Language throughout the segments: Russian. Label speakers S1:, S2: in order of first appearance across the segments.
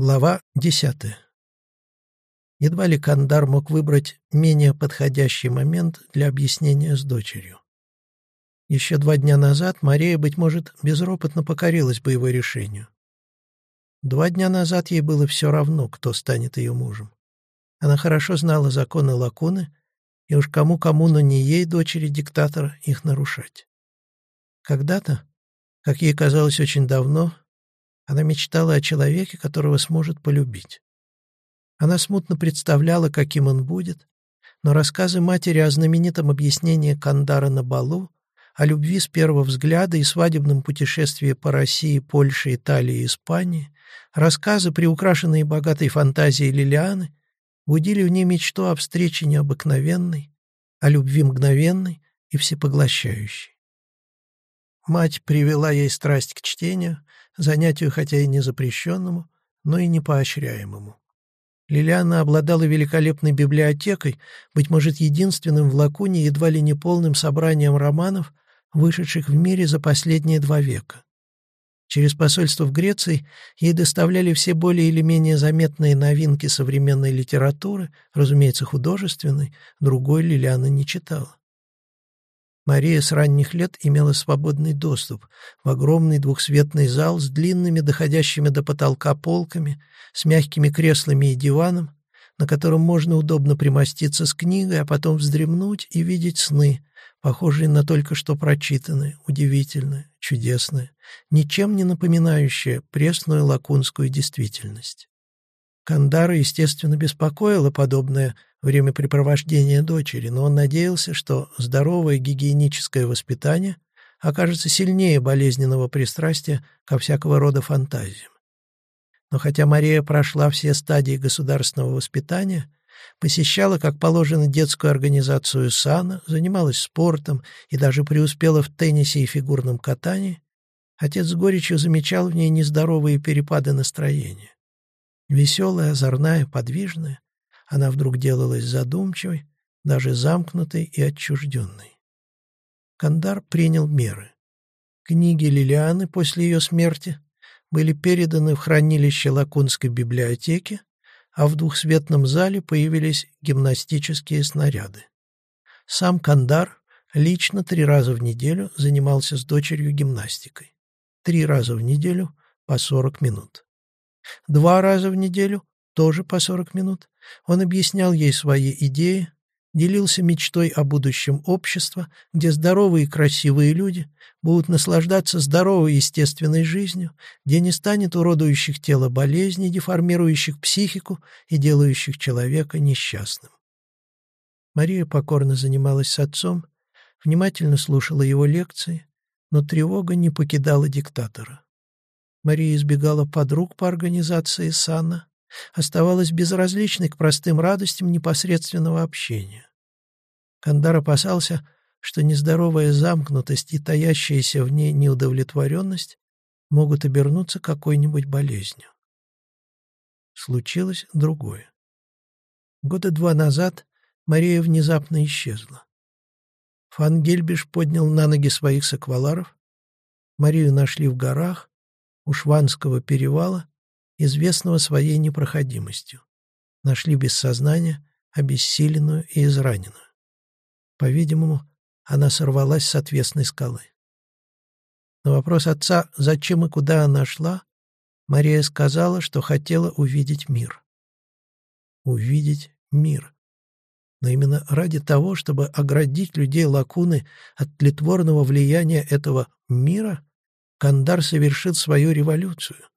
S1: Глава десятая. Едва ли Кандар мог выбрать менее подходящий момент для объяснения с дочерью. Еще два дня назад Мария, быть может, безропотно покорилась бы его решению. Два дня назад ей было все равно, кто станет ее мужем. Она хорошо знала законы Лакуны, и уж кому-кому, но не ей, дочери диктатора, их нарушать. Когда-то, как ей казалось очень давно, она мечтала о человеке, которого сможет полюбить. Она смутно представляла, каким он будет, но рассказы матери о знаменитом объяснении Кандара на балу, о любви с первого взгляда и свадебном путешествии по России, Польше, Италии и Испании, рассказы, приукрашенные богатой фантазией Лилианы, будили в ней мечту о встрече необыкновенной, о любви мгновенной и всепоглощающей. Мать привела ей страсть к чтению, занятию хотя и не запрещенному, но и не поощряемому. Лилиана обладала великолепной библиотекой, быть может, единственным в Лакуне едва ли не полным собранием романов, вышедших в мире за последние два века. Через посольство в Греции ей доставляли все более или менее заметные новинки современной литературы, разумеется, художественной, другой Лилиана не читала. Мария с ранних лет имела свободный доступ в огромный двухсветный зал с длинными, доходящими до потолка полками, с мягкими креслами и диваном, на котором можно удобно примоститься с книгой, а потом вздремнуть и видеть сны, похожие на только что прочитанные, удивительные, чудесные, ничем не напоминающие пресную лакунскую действительность. Кандара, естественно, беспокоила подобное времяпрепровождение дочери, но он надеялся, что здоровое гигиеническое воспитание окажется сильнее болезненного пристрастия ко всякого рода фантазиям. Но хотя Мария прошла все стадии государственного воспитания, посещала, как положено, детскую организацию САНА, занималась спортом и даже преуспела в теннисе и фигурном катании, отец с горечью замечал в ней нездоровые перепады настроения. Веселая, озорная, подвижная, она вдруг делалась задумчивой, даже замкнутой и отчужденной. Кандар принял меры. Книги Лилианы после ее смерти были переданы в хранилище Лакунской библиотеки, а в двухсветном зале появились гимнастические снаряды. Сам Кандар лично три раза в неделю занимался с дочерью гимнастикой. Три раза в неделю по 40 минут. Два раза в неделю тоже по 40 минут, он объяснял ей свои идеи, делился мечтой о будущем общества, где здоровые и красивые люди будут наслаждаться здоровой естественной жизнью, где не станет уродующих тело болезней, деформирующих психику и делающих человека несчастным. Мария покорно занималась с отцом, внимательно слушала его лекции, но тревога не покидала диктатора. Мария избегала подруг по организации САНА, оставалась безразличной к простым радостям непосредственного общения. Кандар опасался, что нездоровая замкнутость и таящаяся в ней неудовлетворенность могут обернуться какой-нибудь болезнью. Случилось другое. Года два назад Мария внезапно исчезла. Фан Гельбиш поднял на ноги своих сакваларов. Марию нашли в горах, у Шванского перевала, известного своей непроходимостью. Нашли без сознания, обессиленную и израненную. По-видимому, она сорвалась с отвесной скалы. На вопрос отца, зачем и куда она шла, Мария сказала, что хотела увидеть мир. Увидеть мир. Но именно ради того, чтобы оградить людей лакуны от тлетворного влияния этого мира, Кандар совершит свою революцию,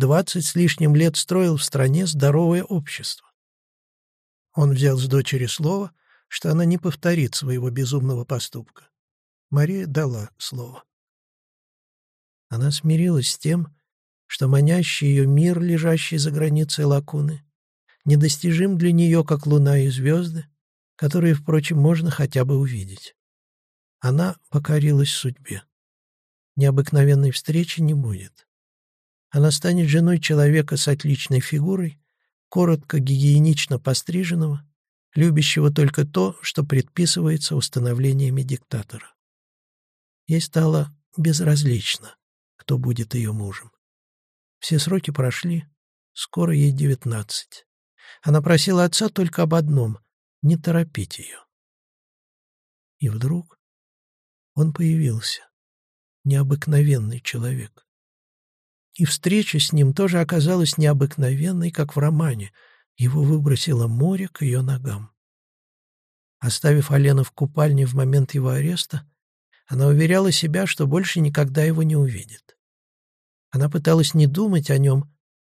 S1: двадцать с лишним лет строил в стране здоровое общество. Он взял с дочери слово, что она не повторит своего безумного поступка. Мария дала слово. Она смирилась с тем, что манящий ее мир, лежащий за границей лакуны, недостижим для нее, как луна и звезды, которые, впрочем, можно хотя бы увидеть. Она покорилась судьбе. Необыкновенной встречи не будет. Она станет женой человека с отличной фигурой, коротко гигиенично постриженного, любящего только то, что предписывается установлениями диктатора. Ей стало безразлично, кто будет ее мужем. Все сроки прошли, Скоро ей девятнадцать. Она просила отца только об одном — не торопить ее. И вдруг он появился. Необыкновенный человек. И встреча с ним тоже оказалась необыкновенной, как в романе. Его выбросило море к ее ногам. Оставив Алена в купальне в момент его ареста, она уверяла себя, что больше никогда его не увидит. Она пыталась не думать о нем,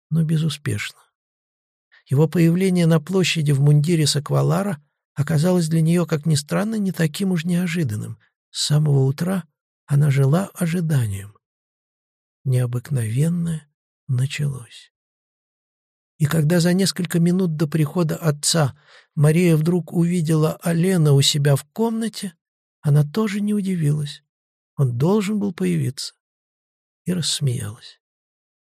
S1: но безуспешно. Его появление на площади в мундире Саквалара оказалось для нее, как ни странно, не таким уж неожиданным. С самого утра она жила ожиданием. Необыкновенное началось. И когда за несколько минут до прихода отца Мария вдруг увидела Алена у себя в комнате, она тоже не удивилась. Он должен был появиться. И рассмеялась.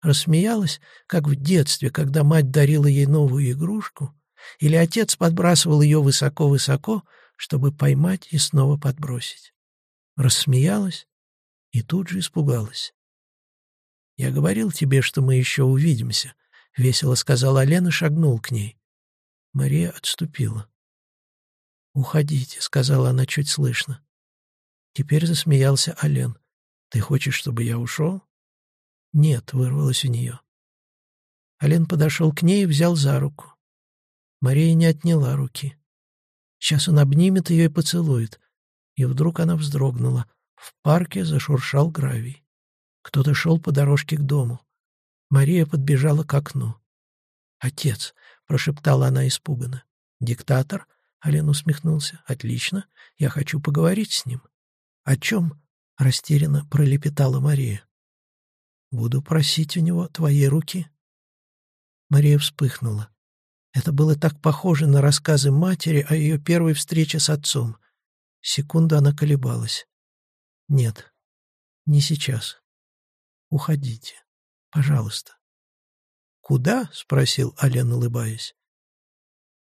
S1: Рассмеялась, как в детстве, когда мать дарила ей новую игрушку, или отец подбрасывал ее высоко-высоко, чтобы поймать и снова подбросить. Рассмеялась и тут же испугалась. «Я говорил тебе, что мы еще увидимся», — весело сказал Лена и шагнул к ней. Мария отступила. «Уходите», — сказала она чуть слышно. Теперь засмеялся Ален. «Ты хочешь, чтобы я ушел?» «Нет», — вырвалось у нее. Ален подошел к ней и взял за руку. Мария не отняла руки. Сейчас он обнимет ее и поцелует. И вдруг она вздрогнула. В парке зашуршал гравий. Кто-то шел по дорожке к дому. Мария подбежала к окну. «Отец», — прошептала она испуганно. «Диктатор?» — Ален усмехнулся. «Отлично. Я хочу поговорить с ним». «О чем?» — растерянно пролепетала Мария. «Буду просить у него твоей руки». Мария вспыхнула. Это было так похоже на рассказы матери о ее первой встрече с отцом. Секунду она колебалась. «Нет, не сейчас. Уходите. Пожалуйста». «Куда?» — спросил Ален, улыбаясь.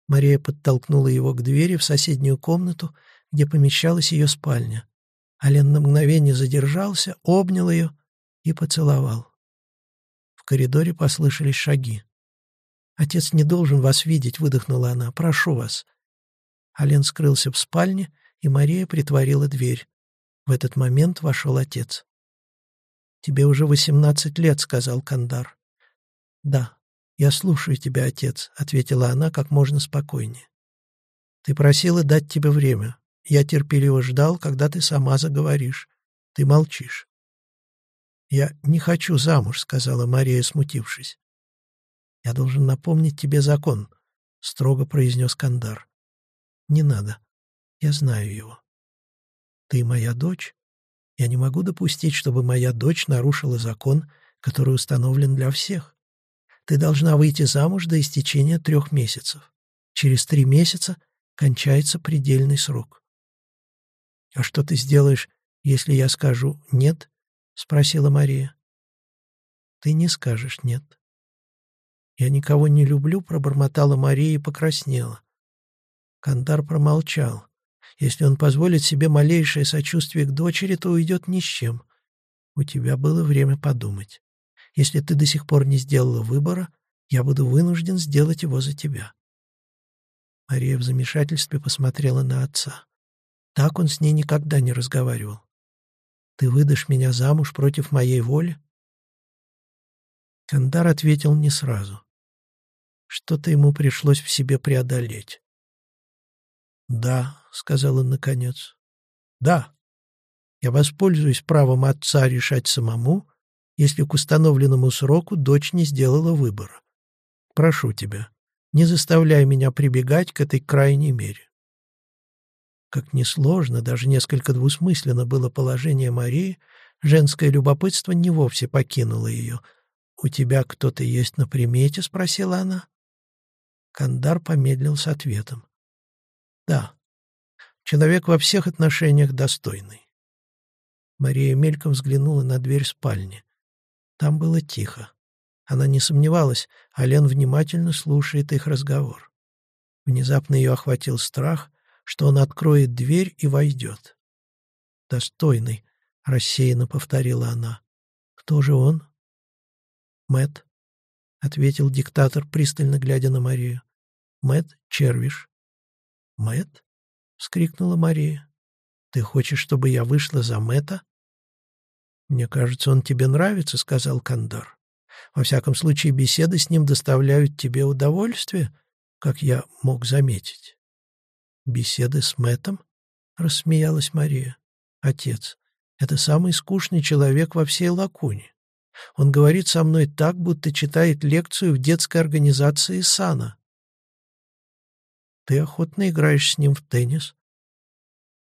S1: Мария подтолкнула его к двери в соседнюю комнату, где помещалась ее спальня. Ален на мгновение задержался, обнял ее и поцеловал. В коридоре послышались шаги. «Отец не должен вас видеть», — выдохнула она. «Прошу вас». Ален скрылся в спальне, и Мария притворила дверь. В этот момент вошел отец. «Тебе уже восемнадцать лет», — сказал Кандар. «Да, я слушаю тебя, отец», — ответила она как можно спокойнее. «Ты просила дать тебе время. Я терпеливо ждал, когда ты сама заговоришь. Ты молчишь. «Я не хочу замуж», — сказала Мария, смутившись. «Я должен напомнить тебе закон», — строго произнес Кандар. «Не надо. Я знаю его. Ты моя дочь. Я не могу допустить, чтобы моя дочь нарушила закон, который установлен для всех. Ты должна выйти замуж до истечения трех месяцев. Через три месяца кончается предельный срок. «А что ты сделаешь, если я скажу «нет»?» — спросила Мария. «Ты не скажешь «нет». «Я никого не люблю», — пробормотала Мария и покраснела. Кандар промолчал. Если он позволит себе малейшее сочувствие к дочери, то уйдет ни с чем. У тебя было время подумать. Если ты до сих пор не сделала выбора, я буду вынужден сделать его за тебя. Мария в замешательстве посмотрела на отца. Так он с ней никогда не разговаривал. «Ты выдашь меня замуж против моей воли?» Кандар ответил не сразу. Что-то ему пришлось в себе преодолеть. «Да», — сказал он наконец, — «да, я воспользуюсь правом отца решать самому, если к установленному сроку дочь не сделала выбора. Прошу тебя, не заставляй меня прибегать к этой крайней мере. Как несложно, даже несколько двусмысленно было положение Марии, женское любопытство не вовсе покинуло ее. «У тебя кто-то есть на примете?» — спросила она. Кандар помедлил с ответом. «Да, человек во всех отношениях достойный». Мария мельком взглянула на дверь спальни. Там было тихо. Она не сомневалась, а Лен внимательно слушает их разговор. Внезапно ее охватил страх, что он откроет дверь и войдет. «Достойный», — рассеянно повторила она. «Кто же он?» Мэт. — ответил диктатор, пристально глядя на Марию. Мэт Червиш. Мэт? вскрикнула Мария. «Ты хочешь, чтобы я вышла за Мэта? «Мне кажется, он тебе нравится», — сказал Кандар. «Во всяком случае, беседы с ним доставляют тебе удовольствие, как я мог заметить». «Беседы с Мэтом?» — рассмеялась Мария. «Отец, это самый скучный человек во всей Лакуне. Он говорит со мной так, будто читает лекцию в детской организации Сана. Ты охотно играешь с ним в теннис.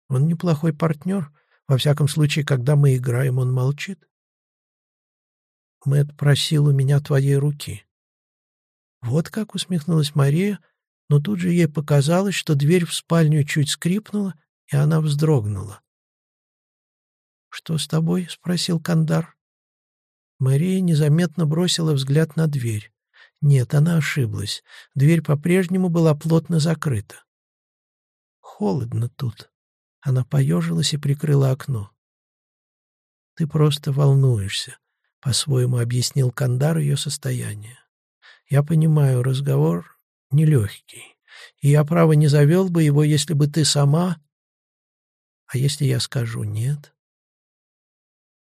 S1: Он неплохой партнер. Во всяком случае, когда мы играем, он молчит. Мэт просил у меня твоей руки. Вот как усмехнулась Мария, но тут же ей показалось, что дверь в спальню чуть скрипнула, и она вздрогнула. «Что с тобой?» — спросил Кандар. Мария незаметно бросила взгляд на дверь. Нет, она ошиблась. Дверь по-прежнему была плотно закрыта. Холодно тут. Она поежилась и прикрыла окно. «Ты просто волнуешься», — по-своему объяснил Кандар ее состояние. «Я понимаю, разговор нелегкий, и я, право, не завел бы его, если бы ты сама...» «А если я скажу нет?»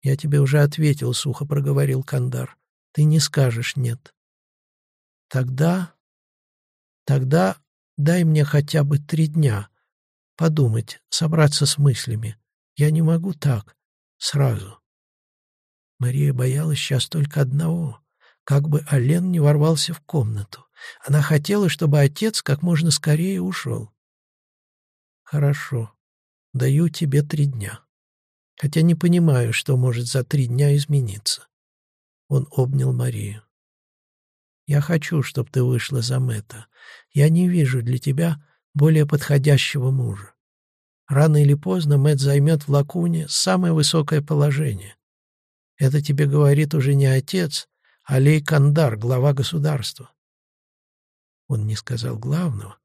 S1: «Я тебе уже ответил», — сухо проговорил Кандар. «Ты не скажешь нет». Тогда... Тогда дай мне хотя бы три дня. Подумать, собраться с мыслями. Я не могу так, сразу. Мария боялась сейчас только одного. Как бы Ален не ворвался в комнату. Она хотела, чтобы отец как можно скорее ушел. «Хорошо. Даю тебе три дня. Хотя не понимаю, что может за три дня измениться». Он обнял Марию. Я хочу, чтобы ты вышла за Мэтта. Я не вижу для тебя более подходящего мужа. Рано или поздно Мэтт займет в Лакуне самое высокое положение. Это тебе говорит уже не отец, а Лей Кандар, глава государства. Он не сказал главного,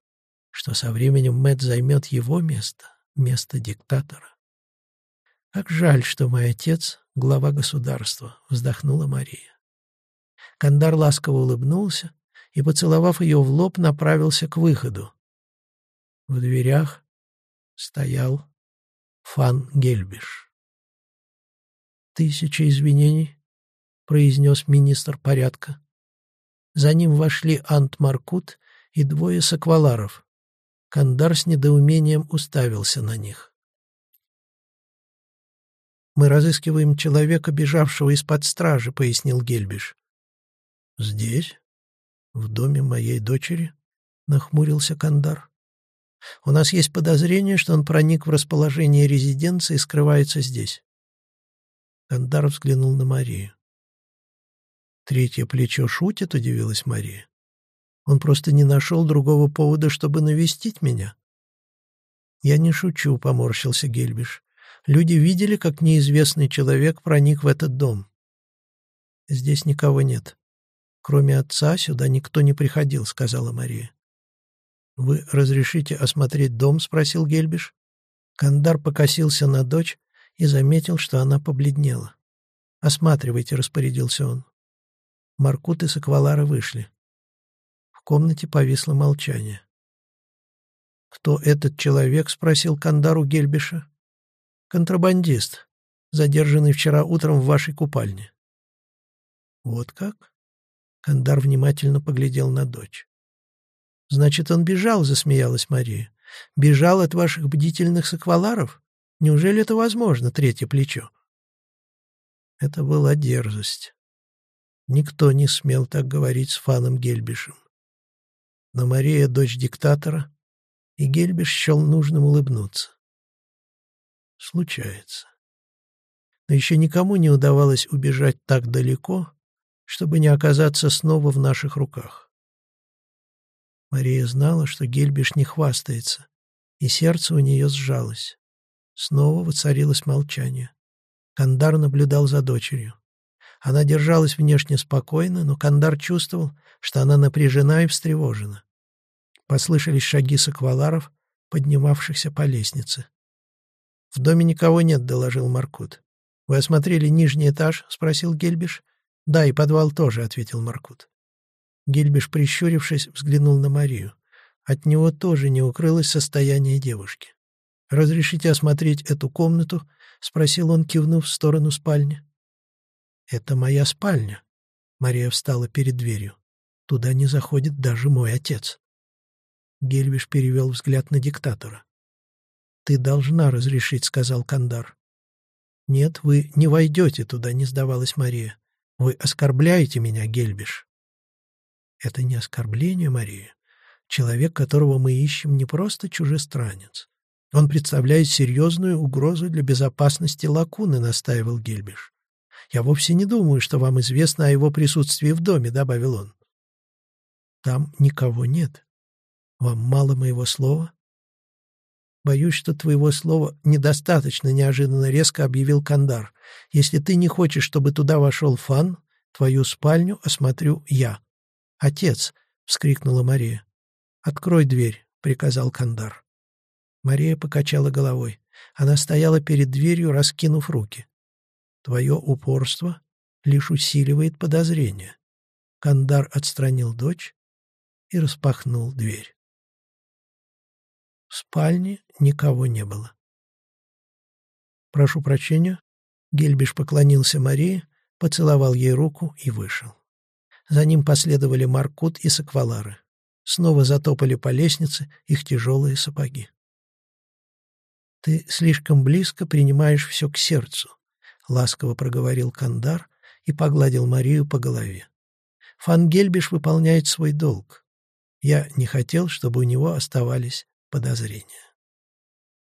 S1: что со временем Мэтт займет его место, место диктатора. «Как жаль, что мой отец — глава государства», — вздохнула Мария. Кандар ласково улыбнулся и, поцеловав ее в лоб, направился к выходу. В дверях стоял Фан Гельбиш. «Тысяча извинений», — произнес министр порядка. За ним вошли Ант Маркут и двое сакваларов. Кандар с недоумением уставился на них. «Мы разыскиваем человека, бежавшего из-под стражи», — пояснил Гельбиш. «Здесь? В доме моей дочери?» — нахмурился Кандар. «У нас есть подозрение, что он проник в расположение резиденции и скрывается здесь». Кандар взглянул на Марию. «Третье плечо шутит?» — удивилась Мария. «Он просто не нашел другого повода, чтобы навестить меня». «Я не шучу», — поморщился Гельбиш. «Люди видели, как неизвестный человек проник в этот дом». «Здесь никого нет. «Кроме отца сюда никто не приходил», — сказала Мария. «Вы разрешите осмотреть дом?» — спросил Гельбиш. Кандар покосился на дочь и заметил, что она побледнела. «Осматривайте», — распорядился он. Маркут и Саквалара вышли. В комнате повисло молчание. «Кто этот человек?» — спросил Кандар у Гельбиша. «Контрабандист, задержанный вчера утром в вашей купальне». «Вот как?» Кандар внимательно поглядел на дочь. «Значит, он бежал», — засмеялась Мария. «Бежал от ваших бдительных сакваларов? Неужели это возможно, третье плечо?» Это была дерзость. Никто не смел так говорить с Фаном Гельбишем. Но Мария — дочь диктатора, и Гельбиш счел нужным улыбнуться. Случается. Но еще никому не удавалось убежать так далеко, чтобы не оказаться снова в наших руках. Мария знала, что Гельбиш не хвастается, и сердце у нее сжалось. Снова воцарилось молчание. Кандар наблюдал за дочерью. Она держалась внешне спокойно, но Кандар чувствовал, что она напряжена и встревожена. Послышались шаги сакваларов, поднимавшихся по лестнице. «В доме никого нет», — доложил Маркут. «Вы осмотрели нижний этаж?» — спросил Гельбиш. «Да, и подвал тоже», — ответил Маркут. Гельбиш, прищурившись, взглянул на Марию. От него тоже не укрылось состояние девушки. «Разрешите осмотреть эту комнату?» — спросил он, кивнув в сторону спальни. «Это моя спальня». Мария встала перед дверью. «Туда не заходит даже мой отец». Гельвиш перевел взгляд на диктатора. «Ты должна разрешить», — сказал Кандар. «Нет, вы не войдете туда», — не сдавалась Мария. «Вы оскорбляете меня, Гельбиш». «Это не оскорбление, Мария. Человек, которого мы ищем, не просто чужестранец. Он представляет серьезную угрозу для безопасности Лакуны», — настаивал Гельбиш. «Я вовсе не думаю, что вам известно о его присутствии в доме», — добавил он. «Там никого нет. Вам мало моего слова?» «Боюсь, что твоего слова недостаточно», — неожиданно резко объявил Кандар. «Если ты не хочешь, чтобы туда вошел Фан, твою спальню осмотрю я». «Отец!» — вскрикнула Мария. «Открой дверь», — приказал Кандар. Мария покачала головой. Она стояла перед дверью, раскинув руки. «Твое упорство лишь усиливает подозрение». Кандар отстранил дочь и распахнул дверь. В спальне никого не было. «Прошу прощения». Гельбиш поклонился Марии, поцеловал ей руку и вышел. За ним последовали Маркут и Саквалары. Снова затопали по лестнице их тяжелые сапоги. «Ты слишком близко принимаешь все к сердцу», — ласково проговорил Кандар и погладил Марию по голове. «Фангельбиш выполняет свой долг. Я не хотел, чтобы у него оставались подозрения.